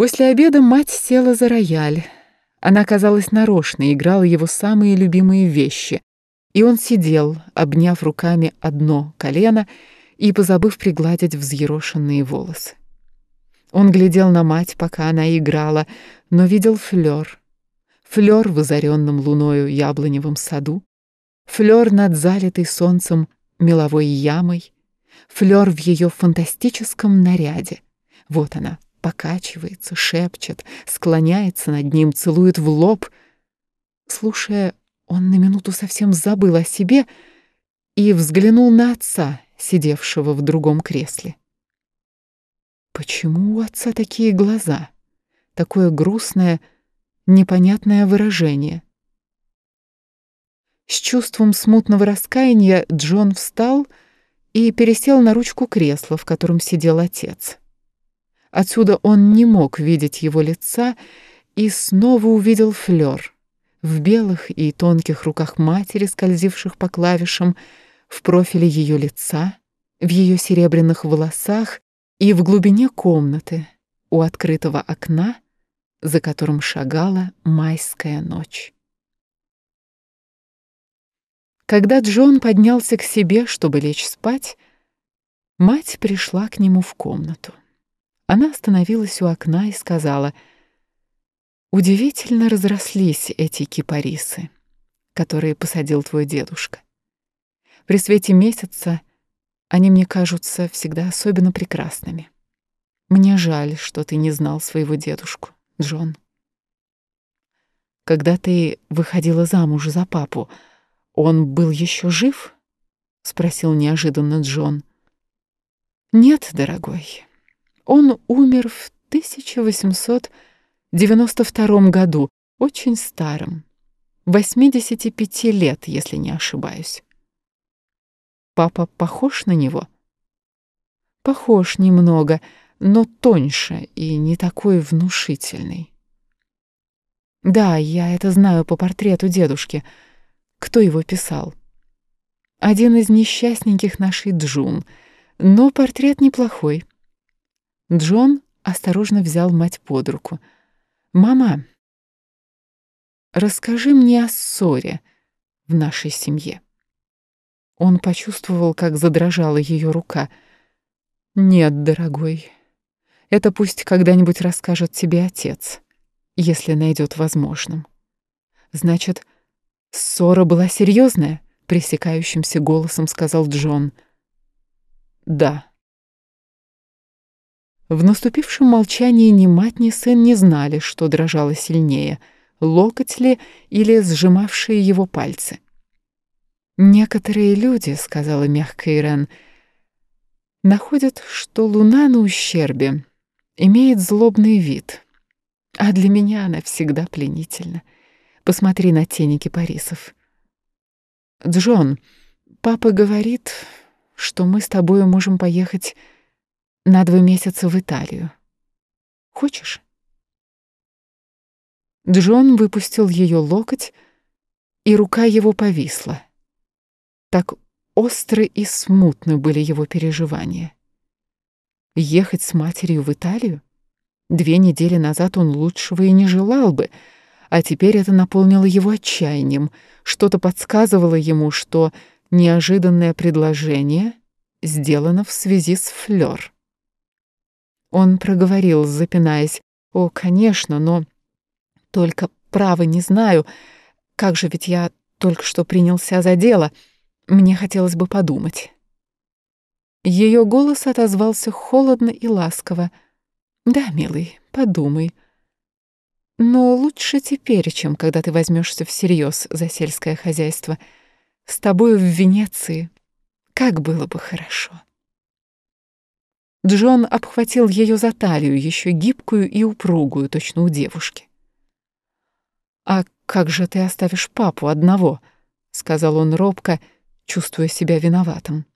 После обеда мать села за рояль. Она, казалось, нарочно играла его самые любимые вещи, и он сидел, обняв руками одно колено и позабыв пригладить взъерошенные волосы. Он глядел на мать, пока она играла, но видел флёр. Флёр в озаренном луною яблоневом саду, флёр над залитой солнцем меловой ямой, флёр в ее фантастическом наряде. Вот она, покачивается, шепчет, склоняется над ним, целует в лоб. Слушая, он на минуту совсем забыл о себе и взглянул на отца, сидевшего в другом кресле. Почему у отца такие глаза? Такое грустное, непонятное выражение. С чувством смутного раскаяния Джон встал и пересел на ручку кресла, в котором сидел отец. Отсюда он не мог видеть его лица и снова увидел флёр в белых и тонких руках матери, скользивших по клавишам, в профиле ее лица, в ее серебряных волосах и в глубине комнаты у открытого окна, за которым шагала майская ночь. Когда Джон поднялся к себе, чтобы лечь спать, мать пришла к нему в комнату. Она остановилась у окна и сказала, «Удивительно разрослись эти кипарисы, которые посадил твой дедушка. При свете месяца они мне кажутся всегда особенно прекрасными. Мне жаль, что ты не знал своего дедушку, Джон. Когда ты выходила замуж за папу, он был еще жив?» — спросил неожиданно Джон. «Нет, дорогой, он умер в 1892 году, очень старым, 85 лет, если не ошибаюсь. Папа похож на него? Похож немного, но тоньше и не такой внушительный. Да, я это знаю по портрету дедушки. Кто его писал? Один из несчастненьких нашей Джун, но портрет неплохой. Джон осторожно взял мать под руку. «Мама, расскажи мне о ссоре в нашей семье». Он почувствовал, как задрожала ее рука. «Нет, дорогой, это пусть когда-нибудь расскажет тебе отец, если найдет возможным». «Значит, ссора была серьезная?» — пресекающимся голосом сказал Джон. «Да». В наступившем молчании ни мать, ни сын не знали, что дрожало сильнее, локоть ли или сжимавшие его пальцы. «Некоторые люди, — сказала мягко Ирен, — находят, что луна на ущербе имеет злобный вид, а для меня она всегда пленительна. Посмотри на тени кипарисов. Джон, папа говорит, что мы с тобой можем поехать на два месяца в Италию. Хочешь?» Джон выпустил ее локоть, и рука его повисла. Так остры и смутны были его переживания. Ехать с матерью в Италию? Две недели назад он лучшего и не желал бы, а теперь это наполнило его отчаянием. Что-то подсказывало ему, что неожиданное предложение сделано в связи с Флёр. Он проговорил, запинаясь. «О, конечно, но... Только, право, не знаю. Как же ведь я только что принялся за дело. Мне хотелось бы подумать». Ее голос отозвался холодно и ласково. «Да, милый, подумай. Но лучше теперь, чем когда ты возьмешься всерьез за сельское хозяйство. С тобой в Венеции. Как было бы хорошо». Джон обхватил ее за талию, еще гибкую и упругую, точно у девушки. «А как же ты оставишь папу одного?» — сказал он робко, чувствуя себя виноватым.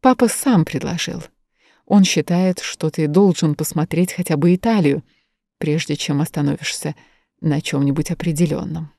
«Папа сам предложил. Он считает, что ты должен посмотреть хотя бы Италию, прежде чем остановишься на чем-нибудь определенном.